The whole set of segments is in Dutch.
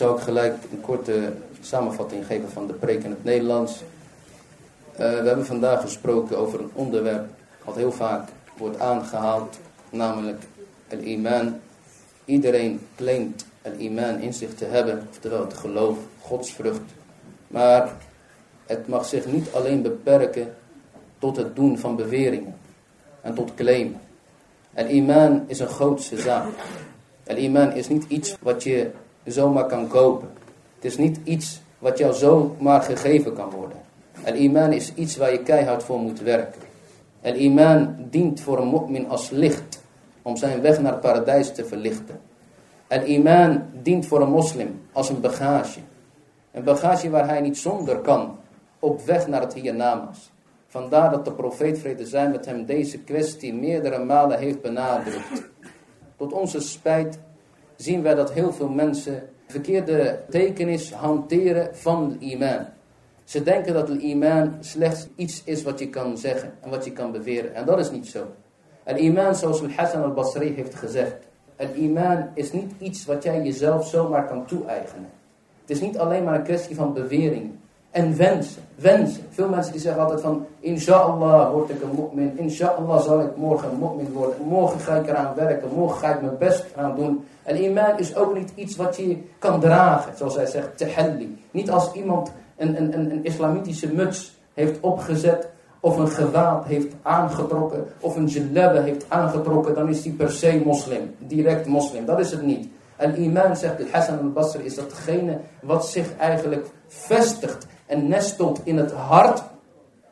zou ook gelijk een korte samenvatting geven van de preek in het Nederlands. Uh, we hebben vandaag gesproken over een onderwerp wat heel vaak wordt aangehaald, namelijk het iman. Iedereen claimt het iman in zich te hebben, oftewel het geloof, godsvrucht. Maar het mag zich niet alleen beperken tot het doen van beweringen en tot claim. Het iman is een grootste zaak. Het iman is niet iets wat je zomaar kan kopen. Het is niet iets wat jou zomaar gegeven kan worden. Het iman is iets waar je keihard voor moet werken. Het iman dient voor een mu'min als licht om zijn weg naar het paradijs te verlichten. Het iman dient voor een moslim als een bagage. Een bagage waar hij niet zonder kan op weg naar het hiernamaals. Vandaar dat de profeet vrede zijn met hem deze kwestie meerdere malen heeft benadrukt. Tot onze spijt zien wij dat heel veel mensen verkeerde tekenis hanteren van de iman. Ze denken dat de iman slechts iets is wat je kan zeggen en wat je kan beweren. En dat is niet zo. Het iman zoals Hassan al-Basri heeft gezegd. Het iman is niet iets wat jij jezelf zomaar kan toe-eigenen. Het is niet alleen maar een kwestie van bewering. En wensen, wensen. Veel mensen die zeggen altijd van, inshallah word ik een mu'min, inshallah zal ik morgen een mu'min worden, morgen ga ik eraan werken, morgen ga ik mijn best aan doen. En iman is ook niet iets wat je kan dragen, zoals hij zegt, tehalli. Niet als iemand een, een, een, een islamitische muts heeft opgezet, of een gewaad heeft aangetrokken, of een jalabbe heeft aangetrokken, dan is die per se moslim, direct moslim. Dat is het niet. En iman, zegt Hassan al-Basri, is datgene wat zich eigenlijk vestigt en nestelt in het hart.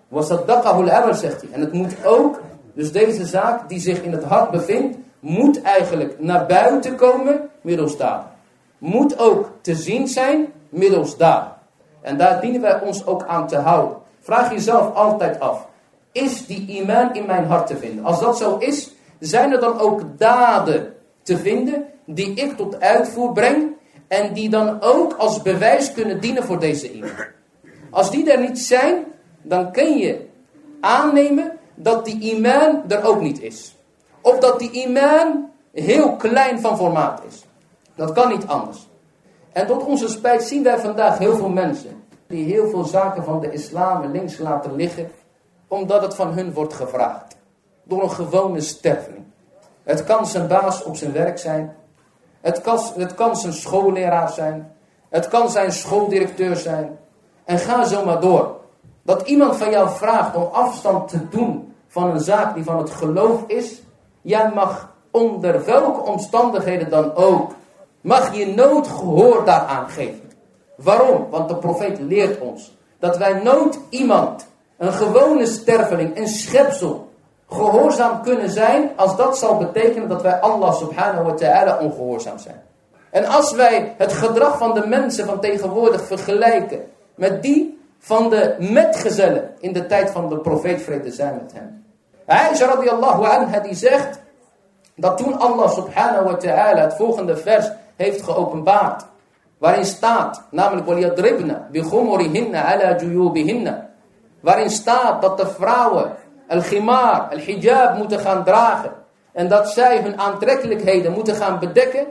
Wasaddaqahul amal, zegt hij. En het moet ook, dus deze zaak die zich in het hart bevindt, moet eigenlijk naar buiten komen middels daden. Moet ook te zien zijn middels daden. En daar dienen wij ons ook aan te houden. Vraag jezelf altijd af. Is die iman in mijn hart te vinden? Als dat zo is, zijn er dan ook daden te vinden die ik tot uitvoer breng en die dan ook als bewijs kunnen dienen voor deze iman? Als die er niet zijn, dan kun je aannemen dat die iman er ook niet is. Of dat die iman heel klein van formaat is. Dat kan niet anders. En tot onze spijt zien wij vandaag heel veel mensen die heel veel zaken van de islam links laten liggen, omdat het van hun wordt gevraagd. Door een gewone sterveling. Het kan zijn baas op zijn werk zijn. Het kan, het kan zijn schoolleraar zijn. Het kan zijn schooldirecteur zijn. En ga zo maar door. Dat iemand van jou vraagt om afstand te doen van een zaak die van het geloof is. Jij mag onder welke omstandigheden dan ook, mag je nood gehoor daaraan geven. Waarom? Want de profeet leert ons dat wij nooit iemand, een gewone sterveling, een schepsel, gehoorzaam kunnen zijn als dat zal betekenen dat wij Allah subhanahu wa ta'ala ongehoorzaam zijn. En als wij het gedrag van de mensen van tegenwoordig vergelijken met die van de metgezellen in de tijd van de profeet vrede zijn met hem. Aisha radiallahu anha die zegt dat toen Allah subhanahu wa ta'ala het volgende vers heeft geopenbaard. Waarin staat, namelijk waliyadribna bighumurihinna ala juyubihinna. Waarin staat dat de vrouwen al-khimar, al-hijab moeten gaan dragen. En dat zij hun aantrekkelijkheden moeten gaan bedekken.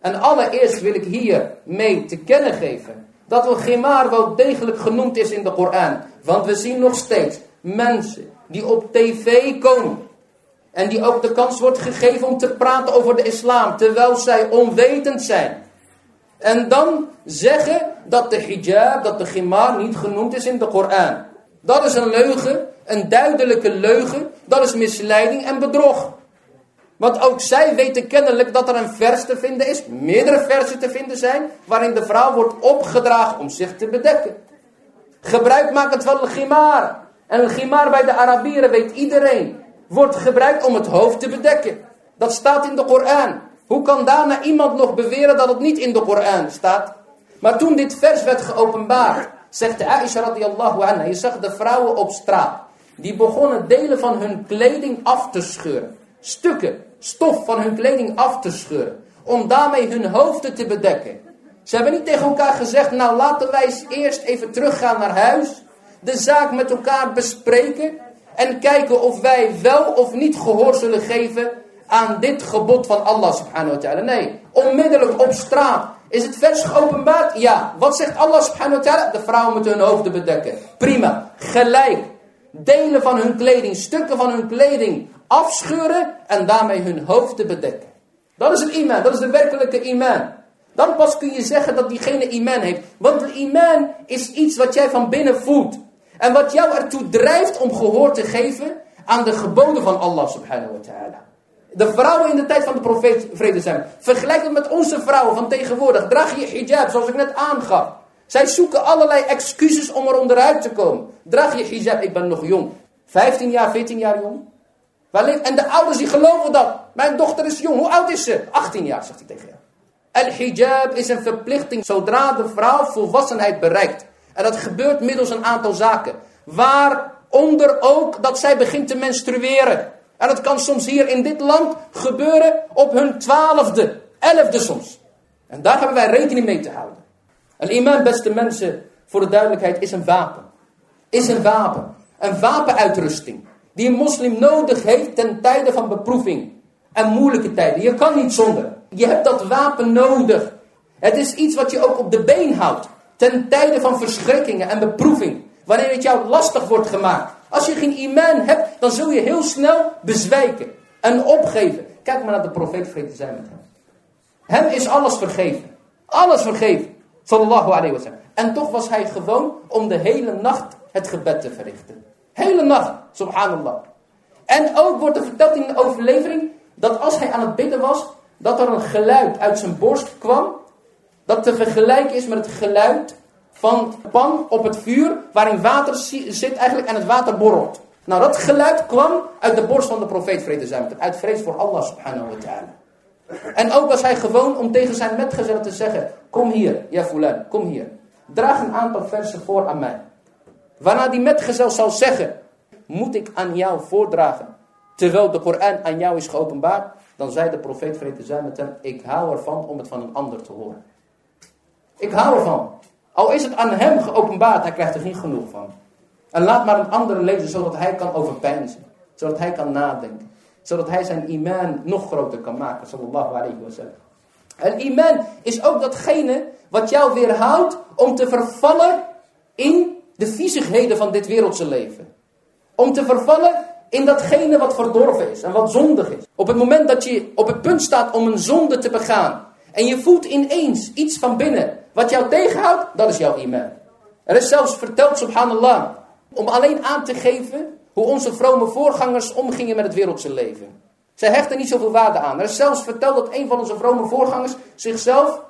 En allereerst wil ik hier mee te kennen geven dat wel Gimar wel degelijk genoemd is in de Koran. Want we zien nog steeds mensen die op tv komen. En die ook de kans wordt gegeven om te praten over de islam. Terwijl zij onwetend zijn. En dan zeggen dat de hijab, dat de Gimar niet genoemd is in de Koran. Dat is een leugen, een duidelijke leugen. Dat is misleiding en bedrog. Want ook zij weten kennelijk dat er een vers te vinden is, meerdere versen te vinden zijn, waarin de vrouw wordt opgedragen om zich te bedekken. Gebruik het van een gimar. En een gimar bij de Arabieren weet iedereen, wordt gebruikt om het hoofd te bedekken. Dat staat in de Koran. Hoe kan daarna iemand nog beweren dat het niet in de Koran staat? Maar toen dit vers werd geopenbaard, zegt Aisha radiallahu anha, je zag de vrouwen op straat. Die begonnen delen van hun kleding af te scheuren. Stukken stof van hun kleding af te scheuren. Om daarmee hun hoofden te bedekken. Ze hebben niet tegen elkaar gezegd, nou laten wij eens eerst even teruggaan naar huis. De zaak met elkaar bespreken. En kijken of wij wel of niet gehoor zullen geven aan dit gebod van Allah subhanahu wa ta'ala. Nee, onmiddellijk op straat Is het vers geopenbaard? Ja. Wat zegt Allah subhanahu wa ta'ala? De vrouwen moeten hun hoofden bedekken. Prima. Gelijk. Delen van hun kleding, stukken van hun kleding afscheuren en daarmee hun hoofden bedekken. Dat is het iman, dat is de werkelijke iman. Dan pas kun je zeggen dat diegene iman heeft. Want de iman is iets wat jij van binnen voelt. En wat jou ertoe drijft om gehoor te geven aan de geboden van Allah subhanahu wa ta'ala. De vrouwen in de tijd van de profeet vrede zijn. Vergelijk het met onze vrouwen van tegenwoordig. Draag je hijab zoals ik net aangaf. Zij zoeken allerlei excuses om er onderuit te komen. Draag je hijab, ik ben nog jong. 15 jaar, 14 jaar jong. En de ouders die geloven dat. Mijn dochter is jong. Hoe oud is ze? 18 jaar, zegt hij tegen jou. Al-hijab is een verplichting zodra de vrouw volwassenheid bereikt. En dat gebeurt middels een aantal zaken. Waaronder ook dat zij begint te menstrueren. En dat kan soms hier in dit land gebeuren op hun twaalfde, elfde soms. En daar hebben wij rekening mee te houden. Een iman, beste mensen, voor de duidelijkheid, is een wapen. Is een wapen. Een wapenuitrusting. Die een moslim nodig heeft ten tijde van beproeving. En moeilijke tijden. Je kan niet zonder. Je hebt dat wapen nodig. Het is iets wat je ook op de been houdt. Ten tijde van verschrikkingen en beproeving. Wanneer het jou lastig wordt gemaakt. Als je geen iman hebt, dan zul je heel snel bezwijken. En opgeven. Kijk maar naar de profeet, vrede zijn met hem. Hem is alles vergeven. Alles vergeven. Sallallahu alayhi wa. En toch was hij gewoon om de hele nacht het gebed te verrichten. Hele nacht, subhanallah. En ook wordt er verteld in de overlevering dat als hij aan het bidden was, dat er een geluid uit zijn borst kwam, dat te vergelijken is met het geluid van pan op het vuur, waarin water zit eigenlijk en het water borrelt. Nou, dat geluid kwam uit de borst van de profeet vrede zijn met uit vrees voor Allah subhanahu wa ta'ala. En ook was hij gewoon om tegen zijn metgezellen te zeggen, kom hier, ja fulan, kom hier. Draag een aantal versen voor aan mij. Waarna die metgezel zal zeggen, moet ik aan jou voordragen, terwijl de Koran aan jou is geopenbaard, dan zei de profeet vrede zijn met hem, ik hou ervan om het van een ander te horen. Ik hou ervan. Al is het aan hem geopenbaard, hij krijgt er geen genoeg van. En laat maar een andere lezen, zodat hij kan overpeinzen. Zodat hij kan nadenken. Zodat hij zijn iman nog groter kan maken. Sallallahu alayhi wa sallam. En iman is ook datgene wat jou weerhoudt om te vervallen in de van dit wereldse leven. Om te vervallen in datgene wat verdorven is en wat zondig is. Op het moment dat je op het punt staat om een zonde te begaan. En je voelt ineens iets van binnen wat jou tegenhoudt, dat is jouw iman. Er is zelfs verteld, subhanallah, om alleen aan te geven hoe onze vrome voorgangers omgingen met het wereldse leven. Zij hechten niet zoveel waarde aan. Er is zelfs verteld dat een van onze vrome voorgangers zichzelf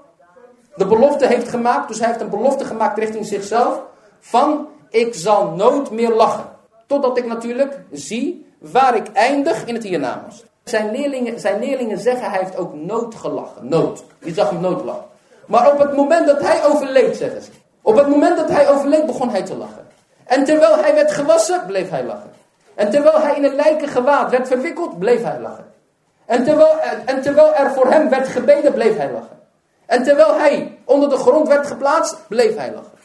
de belofte heeft gemaakt. Dus hij heeft een belofte gemaakt richting zichzelf. Van, ik zal nooit meer lachen. Totdat ik natuurlijk zie waar ik eindig in het hiernamaals. Zijn leerlingen, zijn leerlingen zeggen, hij heeft ook nood gelachen. Nood. Je zag hem nood lachen. Maar op het moment dat hij overleed, zeggen ze. Op het moment dat hij overleed, begon hij te lachen. En terwijl hij werd gewassen, bleef hij lachen. En terwijl hij in een lijken gewaad werd verwikkeld, bleef hij lachen. En terwijl, en terwijl er voor hem werd gebeden, bleef hij lachen. En terwijl hij onder de grond werd geplaatst, bleef hij lachen.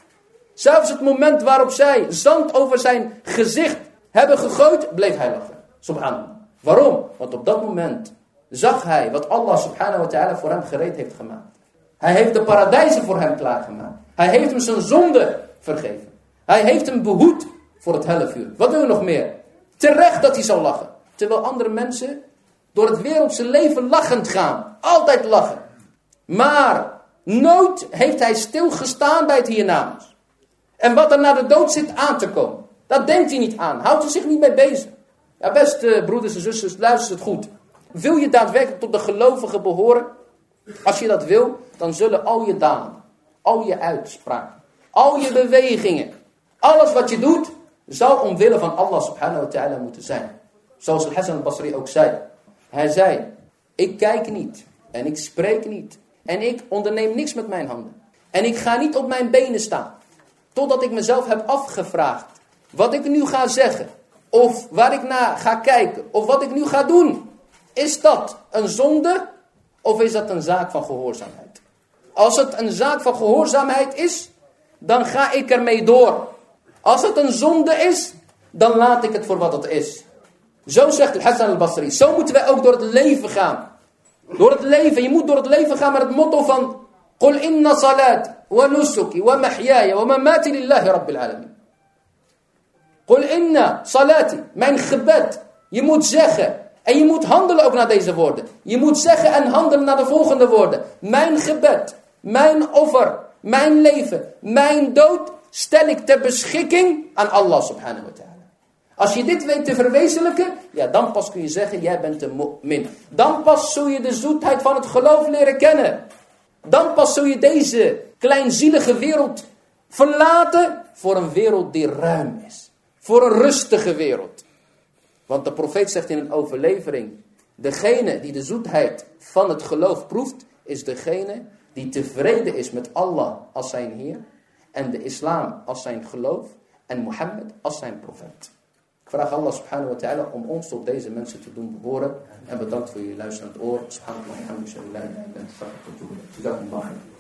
Zelfs het moment waarop zij zand over zijn gezicht hebben gegooid, bleef hij lachen. Subhanallah. Waarom? Want op dat moment zag hij wat Allah subhanahu wa ta'ala voor hem gereed heeft gemaakt. Hij heeft de paradijzen voor hem klaargemaakt. Hij heeft hem zijn zonde vergeven. Hij heeft hem behoed voor het hellevuur. Wat wil je nog meer? Terecht dat hij zal lachen. Terwijl andere mensen door het wereldse leven lachend gaan. Altijd lachen. Maar nooit heeft hij stilgestaan bij het hiernamaals. En wat er na de dood zit aan te komen. Dat denkt hij niet aan. Houdt hij zich niet mee bezig. Ja, beste broeders en zusters, luister het goed. Wil je daadwerkelijk tot de gelovigen behoren? Als je dat wil, dan zullen al je daden, al je uitspraken, al je bewegingen, alles wat je doet, zal omwille van Allah subhanahu wa ta'ala moeten zijn. Zoals Hassan al-Basri ook zei. Hij zei, ik kijk niet en ik spreek niet en ik onderneem niks met mijn handen. En ik ga niet op mijn benen staan, totdat ik mezelf heb afgevraagd wat ik nu ga zeggen, of waar ik naar ga kijken, of wat ik nu ga doen. Is dat een zonde of is dat een zaak van gehoorzaamheid? Als het een zaak van gehoorzaamheid is, dan ga ik ermee door. Als het een zonde is, dan laat ik het voor wat het is. Zo zegt Hassan al-Basri. Zo moeten wij ook door het leven gaan. Door het leven. Je moet door het leven gaan met het motto van... قل إن صلاتي ونسكي ومحياي ومماتي لله رب العالمين قل إن صلاتي mijn gebed je moet zeggen en je moet handelen ook naar deze woorden je moet zeggen en handelen naar de volgende woorden mijn gebed mijn offer mijn leven mijn dood stel ik ter beschikking aan Allah subhanahu wa ta'ala als je dit weet te verwezenlijken, ja, dan pas kun je zeggen, jij bent een mu'min. Dan pas zul je de zoetheid van het geloof leren kennen. Dan pas zul je deze kleinzielige wereld verlaten voor een wereld die ruim is. Voor een rustige wereld. Want de profeet zegt in een overlevering, degene die de zoetheid van het geloof proeft, is degene die tevreden is met Allah als zijn Heer en de islam als zijn geloof en Mohammed als zijn profeet. Vraag Allah subhanahu wa ta'ala om ons tot deze mensen te doen behoren. En bedankt voor jullie luisterend oor. Wa ta'ala.